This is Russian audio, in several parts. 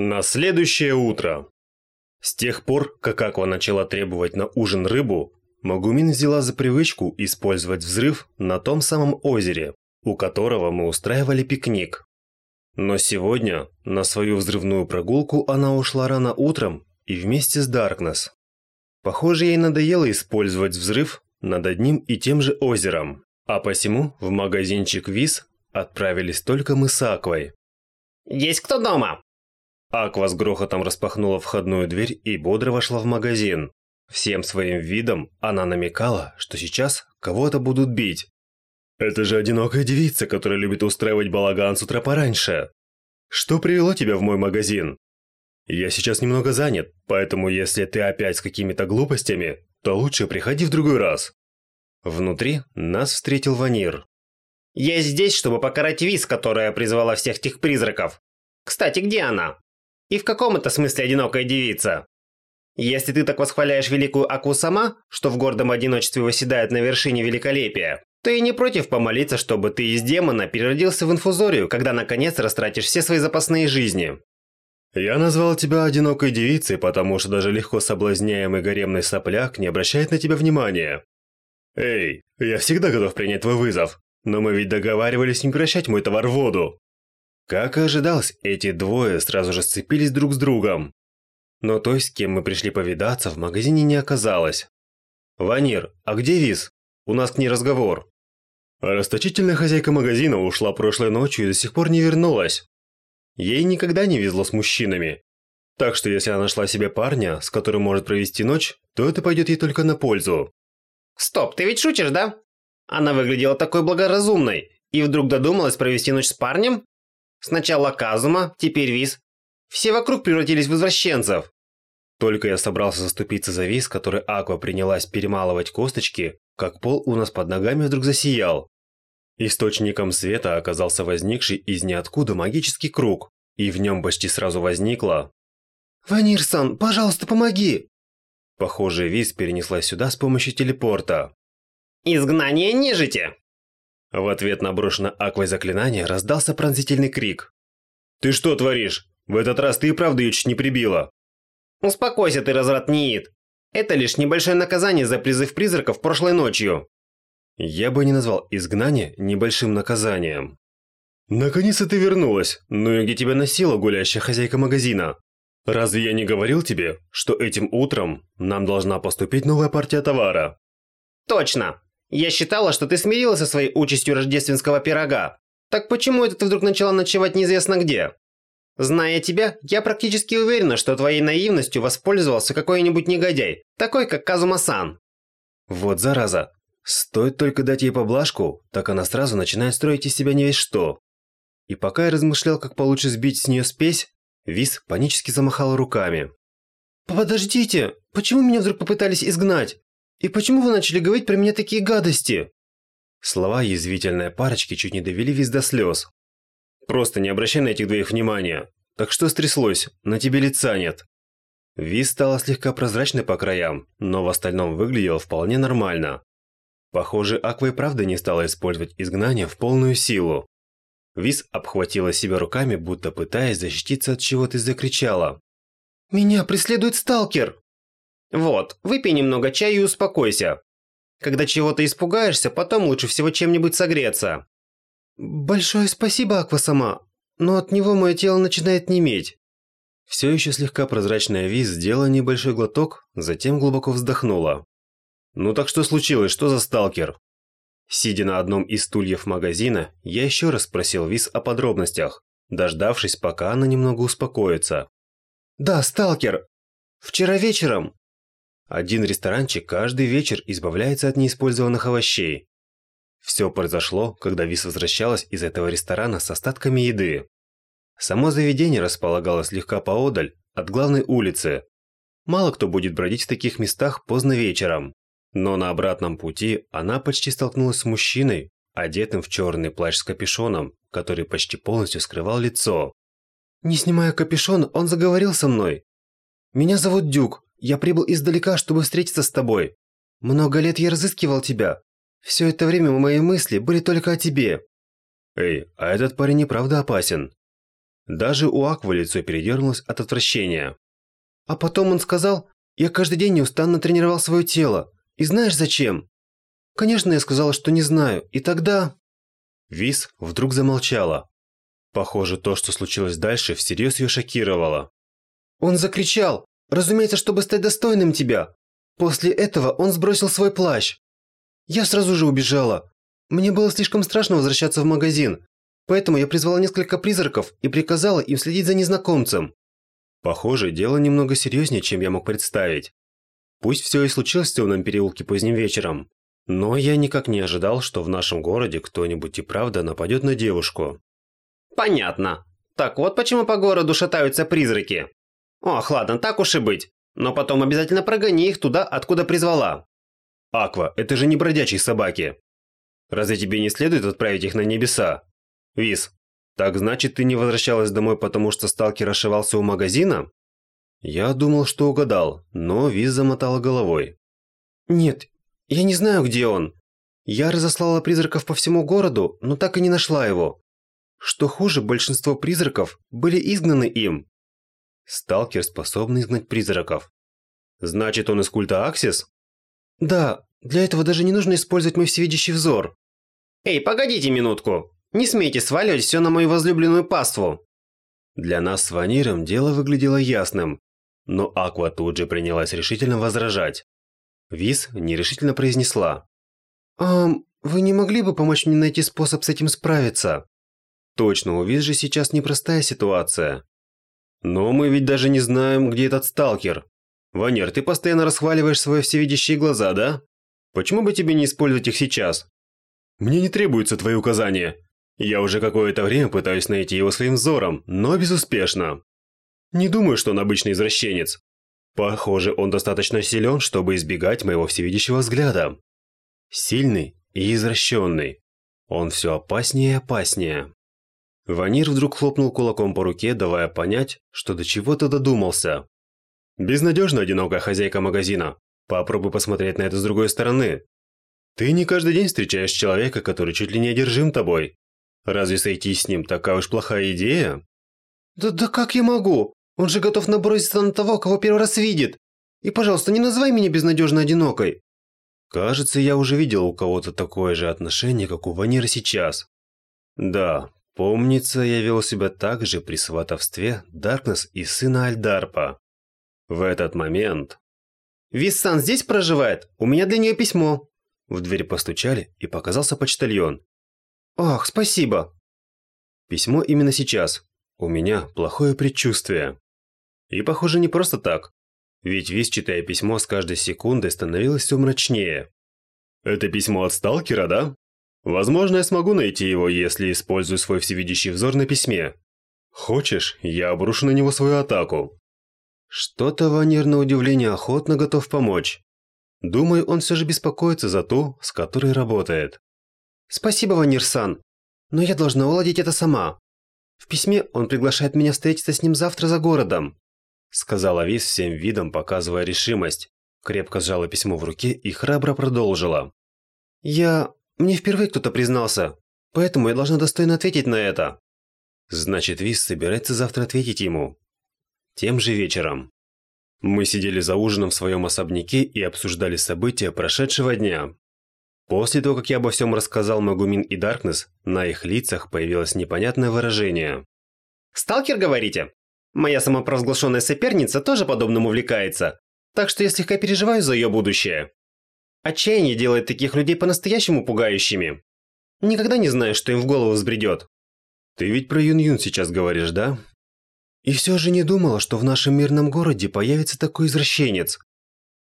На следующее утро. С тех пор, как Аква начала требовать на ужин рыбу, Магумин взяла за привычку использовать взрыв на том самом озере, у которого мы устраивали пикник. Но сегодня на свою взрывную прогулку она ушла рано утром и вместе с Даркнесс. Похоже, ей надоело использовать взрыв над одним и тем же озером, а посему в магазинчик Виз отправились только мы с Аквой. «Есть кто дома?» Аква с грохотом распахнула входную дверь и бодро вошла в магазин. Всем своим видом она намекала, что сейчас кого-то будут бить. «Это же одинокая девица, которая любит устраивать балаган с утра пораньше. Что привело тебя в мой магазин?» «Я сейчас немного занят, поэтому если ты опять с какими-то глупостями, то лучше приходи в другой раз». Внутри нас встретил Ванир. «Я здесь, чтобы покарать Виз, которая призвала всех тех призраков. Кстати, где она?» И в каком это смысле одинокая девица? Если ты так восхваляешь великую Аку сама, что в гордом одиночестве восседает на вершине великолепия, то и не против помолиться, чтобы ты из демона переродился в инфузорию, когда наконец растратишь все свои запасные жизни. Я назвал тебя одинокой девицей, потому что даже легко соблазняемый гаремный сопляк не обращает на тебя внимания. Эй, я всегда готов принять твой вызов, но мы ведь договаривались не прощать мой товар в воду. Как и ожидалось, эти двое сразу же сцепились друг с другом. Но той, с кем мы пришли повидаться, в магазине не оказалось. «Ванир, а где Виз? У нас к ней разговор». Расточительная хозяйка магазина ушла прошлой ночью и до сих пор не вернулась. Ей никогда не везло с мужчинами. Так что если она нашла себе парня, с которым может провести ночь, то это пойдет ей только на пользу. Стоп, ты ведь шутишь, да? Она выглядела такой благоразумной и вдруг додумалась провести ночь с парнем? Сначала Казума, теперь Виз. Все вокруг превратились в извращенцев. Только я собрался заступиться за Виз, который Аква принялась перемалывать косточки, как пол у нас под ногами вдруг засиял. Источником света оказался возникший из ниоткуда магический круг, и в нем почти сразу возникло... «Ванирсан, пожалуйста, помоги!» Похоже, Виз перенеслась сюда с помощью телепорта. «Изгнание нежити!» В ответ на брошенное Аквой заклинание раздался пронзительный крик. «Ты что творишь? В этот раз ты и правда ее чуть не прибила!» «Успокойся ты, разврат Ниит! Это лишь небольшое наказание за призыв призраков прошлой ночью!» Я бы не назвал изгнание небольшим наказанием. «Наконец-то ты вернулась! Ну и где тебя носила гулящая хозяйка магазина? Разве я не говорил тебе, что этим утром нам должна поступить новая партия товара?» «Точно! Я считала, что ты смирилась со своей участью рождественского пирога. Так почему это ты вдруг начала ночевать неизвестно где? Зная тебя, я практически уверена, что твоей наивностью воспользовался какой-нибудь негодяй, такой как Казума-сан. Вот зараза. Стоит только дать ей поблажку, так она сразу начинает строить из себя не весь что. И пока я размышлял, как получше сбить с нее спесь, Вис панически замахала руками. «Подождите! Почему меня вдруг попытались изгнать? И почему вы начали говорить про меня такие гадости?» Слова язвительной парочки чуть не довели Виз до слез. «Просто не обращай на этих двоих внимания. Так что стряслось? На тебе лица нет». Виз стала слегка прозрачной по краям, но в остальном выглядела вполне нормально. Похоже, Аква и правда не стала использовать изгнание в полную силу. Виз обхватила себя руками, будто пытаясь защититься от чего-то и закричала. «Меня преследует сталкер!» Вот, выпей немного чая и успокойся. Когда чего-то испугаешься, потом лучше всего чем-нибудь согреться. Большое спасибо, Аквасама, но от него мое тело начинает неметь. Все еще слегка прозрачная Виз сделала небольшой глоток, затем глубоко вздохнула. Ну так что случилось, что за сталкер? Сидя на одном из стульев магазина, я еще раз спросил Виз о подробностях, дождавшись, пока она немного успокоится. Да, сталкер. Вчера вечером один ресторанчик каждый вечер избавляется от неиспользованных овощей. Все произошло, когда Вис возвращалась из этого ресторана с остатками еды. Само заведение располагалось слегка поодаль от главной улицы. Мало кто будет бродить в таких местах поздно вечером. Но на обратном пути она почти столкнулась с мужчиной, одетым в черный плащ с капюшоном, который почти полностью скрывал лицо. «Не снимая капюшон, он заговорил со мной. Меня зовут Дюк, я прибыл издалека, чтобы встретиться с тобой. Много лет я разыскивал тебя. Все это время мои мысли были только о тебе». «Эй, а этот парень неправда опасен». Даже у Аквы лицо передернулось от отвращения. А потом он сказал, я каждый день неустанно тренировал свое тело. И знаешь зачем? Конечно, я сказала, что не знаю. И тогда... Вис вдруг замолчала. Похоже, то, что случилось дальше, всерьез ее шокировало. Он закричал, разумеется, чтобы стать достойным тебя. После этого он сбросил свой плащ. Я сразу же убежала. Мне было слишком страшно возвращаться в магазин, поэтому я призвала несколько призраков и приказала им следить за незнакомцем. Похоже, дело немного серьезнее, чем я мог представить. Пусть все и случилось в темном переулке поздним вечером, но я никак не ожидал, что в нашем городе кто-нибудь и правда нападет на девушку. Понятно. Так вот почему по городу шатаются призраки. Ох, ладно, так уж и быть. Но потом обязательно прогони их туда, откуда призвала. Аква, это же не бродячие собаки. Разве тебе не следует отправить их на небеса? Виз, так значит, ты не возвращалась домой, потому что сталкер ошивался у магазина? Я думал, что угадал, но Виз замотала головой. Нет, я не знаю, где он. Я разослала призраков по всему городу, но так и не нашла его. Что хуже, большинство призраков были изгнаны им. Сталкер способный изгнать призраков. Значит, он из культа Аксис? Да, для этого даже не нужно использовать мой всевидящий взор. Эй, погодите минутку. Не смейте сваливать все на мою возлюбленную паству. Для нас с Ваниром дело выглядело ясным, но Аква тут же принялась решительно возражать. Виз нерешительно произнесла. «Ам, вы не могли бы помочь мне найти способ с этим справиться?» Точно, у Виз же сейчас непростая ситуация. Но мы ведь даже не знаем, где этот сталкер. Ванер, ты постоянно расхваливаешь свои всевидящие глаза, да? Почему бы тебе не использовать их сейчас? Мне не требуются твои указания. Я уже какое-то время пытаюсь найти его своим взором, но безуспешно. Не думаю, что он обычный извращенец. Похоже, он достаточно силен, чтобы избегать моего всевидящего взгляда. Сильный и извращенный. Он все опаснее и опаснее. Ванир вдруг хлопнул кулаком по руке, давая понять, что до чего-то додумался. Безнадежно одинокая хозяйка магазина. Попробуй посмотреть на это с другой стороны. Ты не каждый день встречаешь человека, который чуть ли не одержим тобой. Разве сойти с ним такая уж плохая идея? Да, да как я могу? Он же готов наброситься на того, кого первый раз видит. И, пожалуйста, не называй меня безнадежно одинокой. Кажется, я уже видел у кого-то такое же отношение, как у Ванира сейчас. Да, Помнится, я вел себя так же при сватовстве Даркнесс и сына Альдарпа. В этот момент... «Виссан здесь проживает? У меня для нее письмо!» В дверь постучали, и показался почтальон. «Ах, спасибо!» Письмо именно сейчас. У меня плохое предчувствие. И похоже не просто так. Ведь Вис, читая письмо, с каждой секундой становилось все мрачнее. «Это письмо от сталкера, да?» Возможно, я смогу найти его, если использую свой всевидящий взор на письме. Хочешь, я обрушу на него свою атаку. Что-то Ванир на удивление охотно готов помочь. Думаю, он все же беспокоится за ту, с которой работает. Спасибо, Ванир-сан, но я должна уладить это сама. В письме он приглашает меня встретиться с ним завтра за городом. Сказала Вис всем видом, показывая решимость. Крепко сжала письмо в руке и храбро продолжила. Я мне впервые кто-то признался, поэтому я должна достойно ответить на это. Значит, Вис собирается завтра ответить ему. Тем же вечером. Мы сидели за ужином в своем особняке и обсуждали события прошедшего дня. После того, как я обо всем рассказал Магумин и Даркнесс, на их лицах появилось непонятное выражение. «Сталкер, говорите? Моя самопровозглашенная соперница тоже подобным увлекается, так что я слегка переживаю за ее будущее. Отчаяние делает таких людей по-настоящему пугающими. Никогда не знаешь, что им в голову взбредет. Ты ведь про Юн-Юн сейчас говоришь, да? И все же не думала, что в нашем мирном городе появится такой извращенец.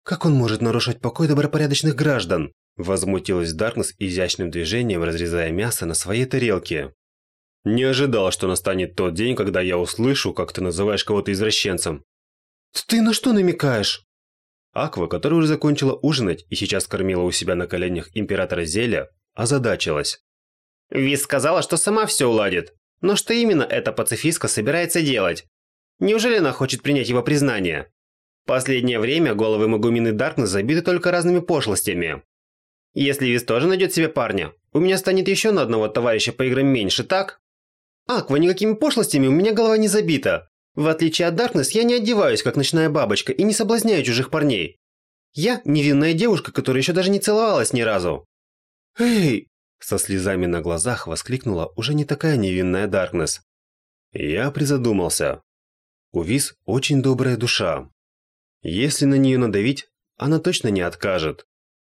Как он может нарушать покой добропорядочных граждан? Возмутилась Даркнесс изящным движением, разрезая мясо на своей тарелке. Не ожидала, что настанет тот день, когда я услышу, как ты называешь кого-то извращенцем. Ты на что намекаешь? Аква, которая уже закончила ужинать и сейчас кормила у себя на коленях императора Зеля, озадачилась. Виз сказала, что сама все уладит. Но что именно эта пацифистка собирается делать? Неужели она хочет принять его признание? Последнее время головы Магумины Даркнесс забиты только разными пошлостями. Если Виз тоже найдет себе парня, у меня станет еще на одного товарища по играм меньше, так? Аква, никакими пошлостями у меня голова не забита. В отличие от Даркнесс, я не одеваюсь, как ночная бабочка, и не соблазняю чужих парней. Я невинная девушка, которая еще даже не целовалась ни разу. Эй! Со слезами на глазах воскликнула уже не такая невинная Даркнесс. Я призадумался. У Виз очень добрая душа. Если на нее надавить, она точно не откажет.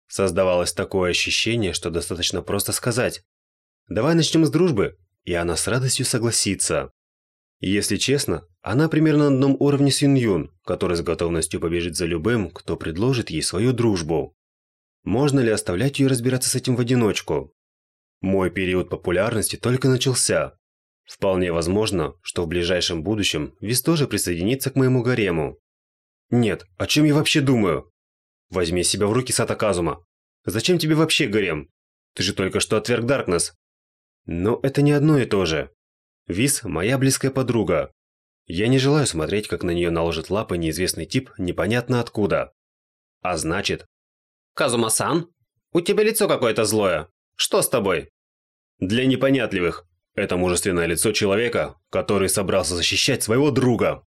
Создавалось такое ощущение, что достаточно просто сказать «Давай начнем с дружбы», и она с радостью согласится. Если честно, она примерно на одном уровне с Юн который с готовностью побежит за любым, кто предложит ей свою дружбу. Можно ли оставлять ее разбираться с этим в одиночку? Мой период популярности только начался. Вполне возможно, что в ближайшем будущем Вис тоже присоединится к моему гарему. Нет, о чем я вообще думаю? Возьми себя в руки, Сатаказума. Зачем тебе вообще гарем? Ты же только что отверг Даркнесс. Но это не одно и то же. Вис – моя близкая подруга. Я не желаю смотреть, как на нее наложит лапы неизвестный тип непонятно откуда. А значит... Казума-сан, у тебя лицо какое-то злое. Что с тобой? Для непонятливых. Это мужественное лицо человека, который собрался защищать своего друга.